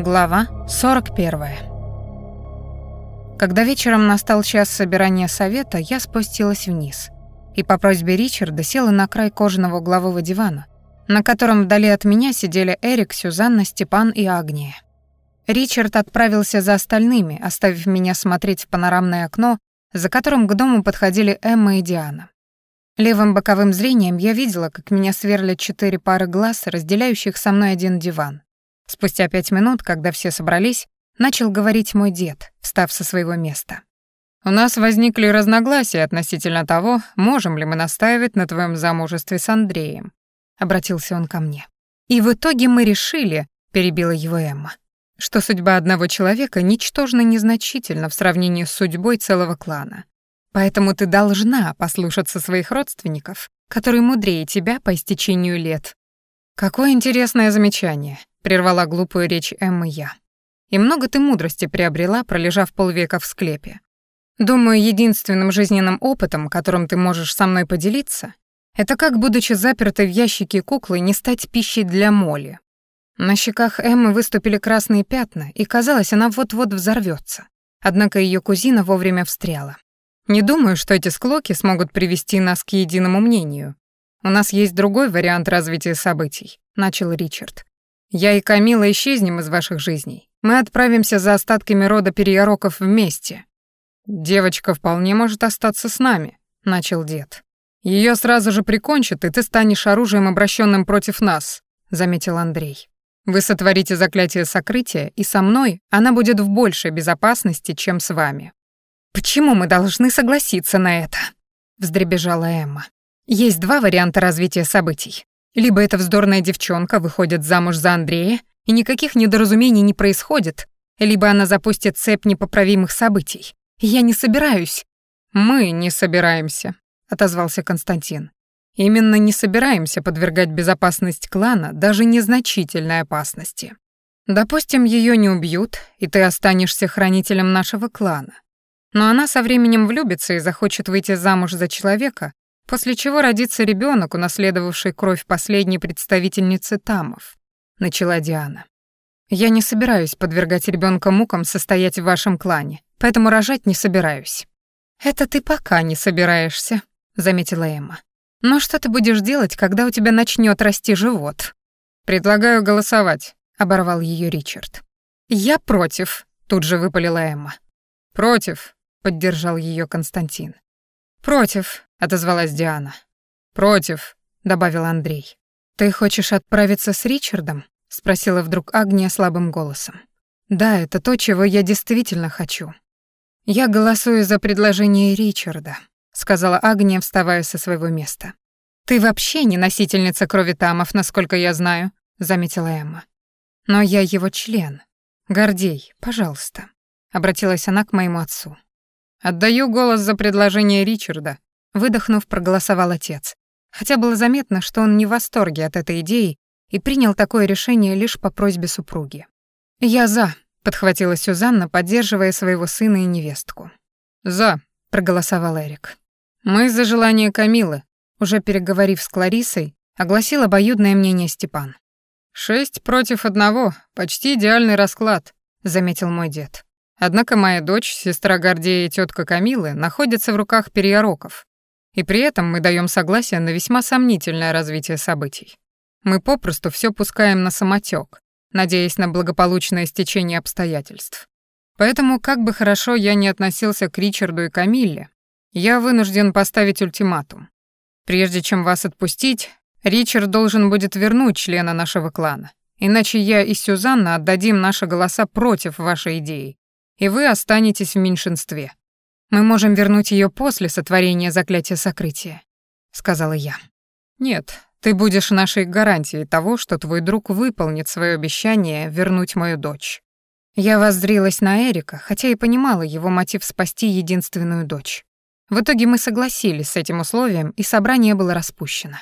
Глава 41. Когда вечером настал час собирания совета, я спустилась вниз и по просьбе Ричарда села на край кожаного углового дивана, на котором вдали от меня сидели Эрик, Сюзанна, Степан и Агния. Ричард отправился за остальными, оставив меня смотреть в панорамное окно, за которым к дому подходили Эмма и Диана. Левым боковым зрением я видела, как меня сверлят четыре пары глаз, разделяющих со мной один диван. Спустя пять минут, когда все собрались, начал говорить мой дед, встав со своего места. «У нас возникли разногласия относительно того, можем ли мы настаивать на твоем замужестве с Андреем», — обратился он ко мне. «И в итоге мы решили», — перебила его Эмма, «что судьба одного человека ничтожно незначительна в сравнении с судьбой целого клана. Поэтому ты должна послушаться своих родственников, которые мудрее тебя по истечению лет». «Какое интересное замечание», прервала глупую речь Эммы я. И много ты мудрости приобрела, пролежав полвека в склепе. Думаю, единственным жизненным опытом, которым ты можешь со мной поделиться, это как, будучи запертой в ящике куклы, не стать пищей для моли. На щеках Эммы выступили красные пятна, и казалось, она вот-вот взорвется. Однако ее кузина вовремя встряла. Не думаю, что эти склоки смогут привести нас к единому мнению. У нас есть другой вариант развития событий, начал Ричард. Я и Камила исчезнем из ваших жизней. Мы отправимся за остатками рода Переяроков вместе. Девочка вполне может остаться с нами, начал дед. Ее сразу же прикончат, и ты станешь оружием, обращенным против нас, заметил Андрей. Вы сотворите заклятие сокрытия, и со мной она будет в большей безопасности, чем с вами. Почему мы должны согласиться на это? вздребежала Эмма. Есть два варианта развития событий. Либо эта вздорная девчонка выходит замуж за Андрея, и никаких недоразумений не происходит, либо она запустит цепь непоправимых событий. Я не собираюсь. Мы не собираемся, отозвался Константин. Именно не собираемся подвергать безопасность клана даже незначительной опасности. Допустим, ее не убьют, и ты останешься хранителем нашего клана. Но она со временем влюбится и захочет выйти замуж за человека, после чего родится ребенок, унаследовавший кровь последней представительницы Тамов, начала Диана. Я не собираюсь подвергать ребенка мукам состоять в вашем клане, поэтому рожать не собираюсь. Это ты пока не собираешься, заметила Эмма. Но что ты будешь делать, когда у тебя начнет расти живот? Предлагаю голосовать, оборвал ее Ричард. Я против, тут же выпалила Эмма. Против, поддержал ее Константин. Против, отозвалась Диана. Против, добавил Андрей. Ты хочешь отправиться с Ричардом? спросила вдруг Агния слабым голосом. Да, это то, чего я действительно хочу. Я голосую за предложение Ричарда, сказала Агния, вставая со своего места. Ты вообще не носительница крови Тамов, насколько я знаю, заметила Эмма. Но я его член. Гордей, пожалуйста, обратилась она к моему отцу. Отдаю голос за предложение Ричарда, Выдохнув, проголосовал отец. Хотя было заметно, что он не в восторге от этой идеи и принял такое решение лишь по просьбе супруги. «Я за», — подхватила Сюзанна, поддерживая своего сына и невестку. «За», — проголосовал Эрик. «Мы за желание Камилы», уже переговорив с Кларисой, огласил обоюдное мнение Степан. «Шесть против одного, почти идеальный расклад», — заметил мой дед. «Однако моя дочь, сестра Гордея и тетка Камилы находятся в руках переяроков, и при этом мы даем согласие на весьма сомнительное развитие событий. Мы попросту все пускаем на самотек, надеясь на благополучное стечение обстоятельств. Поэтому, как бы хорошо я ни относился к Ричарду и Камилле, я вынужден поставить ультиматум. Прежде чем вас отпустить, Ричард должен будет вернуть члена нашего клана, иначе я и Сюзанна отдадим наши голоса против вашей идеи, и вы останетесь в меньшинстве. Мы можем вернуть ее после сотворения заклятия сокрытия, сказала я. Нет, ты будешь нашей гарантией того, что твой друг выполнит свое обещание вернуть мою дочь. Я воззрилась на Эрика, хотя и понимала его мотив спасти единственную дочь. В итоге мы согласились с этим условием, и собрание было распущено.